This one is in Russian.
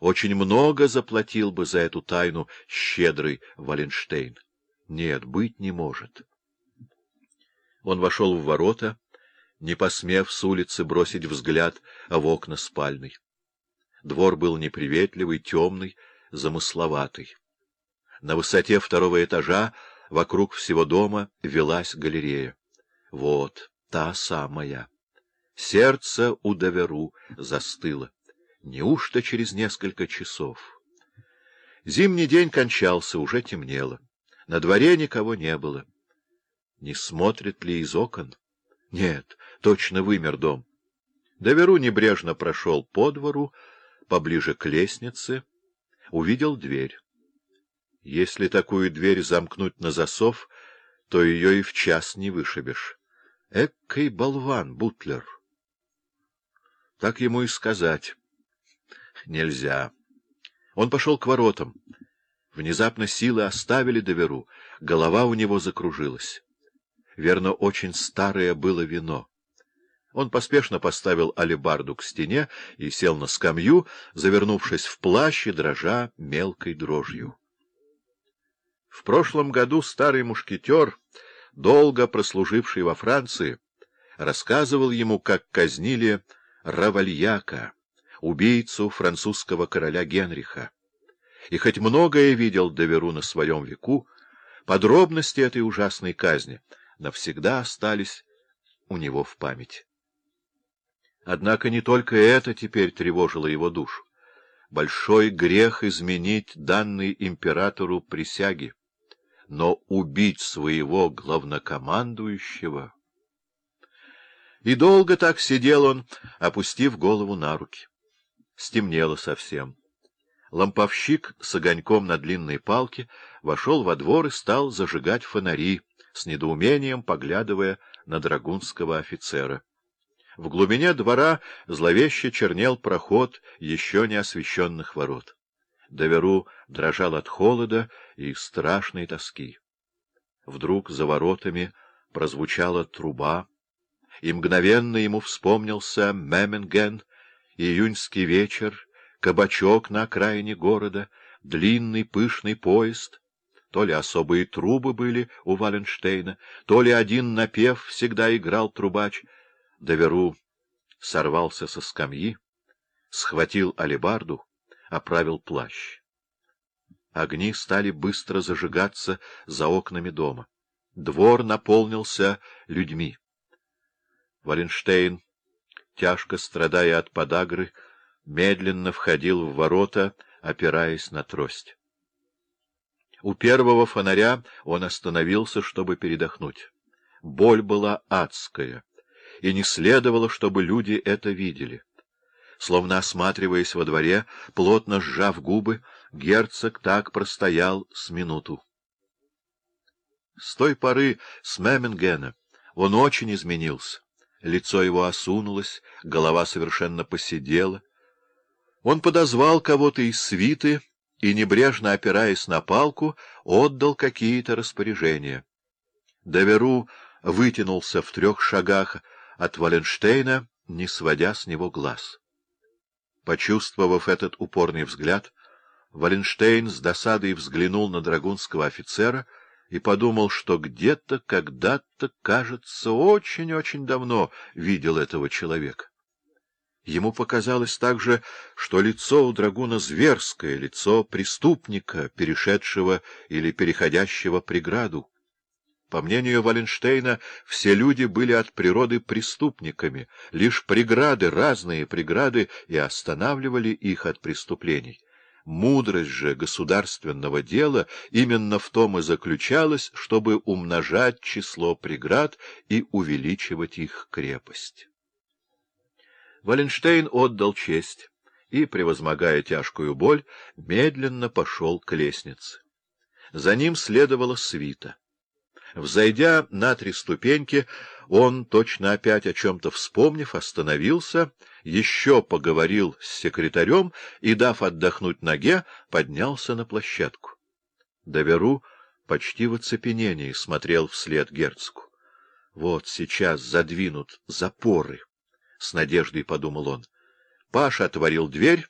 Очень много заплатил бы за эту тайну щедрый Валенштейн. Нет, быть не может. Он вошел в ворота, не посмев с улицы бросить взгляд в окна спальной. Двор был неприветливый, темный, замысловатый. На высоте второго этажа вокруг всего дома велась галерея. Вот та самая. Сердце у Доверу застыло. Неужто через несколько часов? Зимний день кончался, уже темнело. На дворе никого не было. Не смотрит ли из окон? Нет, точно вымер дом. Доверу небрежно прошел по двору, поближе к лестнице, увидел дверь. Если такую дверь замкнуть на засов, то ее и в час не вышибешь. Эккой болван, Бутлер! Так ему и сказать. Нельзя. Он пошел к воротам. Внезапно силы оставили Доверу, голова у него закружилась. Верно, очень старое было вино. Он поспешно поставил алебарду к стене и сел на скамью, завернувшись в плащ и дрожа мелкой дрожью. В прошлом году старый мушкетер, долго прослуживший во Франции, рассказывал ему, как казнили Равальяка, убийцу французского короля Генриха. И хоть многое видел Деверу на своем веку, подробности этой ужасной казни навсегда остались у него в памяти. Однако не только это теперь тревожило его душу. Большой грех изменить данной императору присяги, но убить своего главнокомандующего... И долго так сидел он, опустив голову на руки. Стемнело совсем. Ламповщик с огоньком на длинной палке вошел во двор и стал зажигать фонари, с недоумением поглядывая на драгунского офицера. В глубине двора зловеще чернел проход еще не освещенных ворот. Доверу дрожал от холода и страшной тоски. Вдруг за воротами прозвучала труба, и мгновенно ему вспомнился Меминген, июньский вечер, кабачок на окраине города, длинный пышный поезд. То ли особые трубы были у Валенштейна, то ли один напев всегда играл трубач. Доверу сорвался со скамьи, схватил алебарду, оправил плащ. Огни стали быстро зажигаться за окнами дома. Двор наполнился людьми. Валенштейн, тяжко страдая от подагры, медленно входил в ворота, опираясь на трость. У первого фонаря он остановился, чтобы передохнуть. Боль была адская, и не следовало, чтобы люди это видели. Словно осматриваясь во дворе, плотно сжав губы, герцог так простоял с минуту. С той поры с Мемингена он очень изменился. Лицо его осунулось, голова совершенно посидела. Он подозвал кого-то из свиты и, небрежно опираясь на палку, отдал какие-то распоряжения. Доверу вытянулся в трех шагах от Валенштейна, не сводя с него глаз. Почувствовав этот упорный взгляд, Валенштейн с досадой взглянул на драгунского офицера — и подумал, что где-то, когда-то, кажется, очень-очень давно видел этого человека. Ему показалось также, что лицо у драгуна зверское, лицо преступника, перешедшего или переходящего преграду. По мнению Валенштейна, все люди были от природы преступниками, лишь преграды, разные преграды, и останавливали их от преступлений. Мудрость же государственного дела именно в том и заключалась, чтобы умножать число преград и увеличивать их крепость. Валенштейн отдал честь и, превозмогая тяжкую боль, медленно пошел к лестнице. За ним следовала свита. Взойдя на три ступеньки, он, точно опять о чем-то вспомнив, остановился, еще поговорил с секретарем и, дав отдохнуть ноге, поднялся на площадку. Доверу почти в оцепенении смотрел вслед герцогу. Вот сейчас задвинут запоры, — с надеждой подумал он. Паша отворил дверь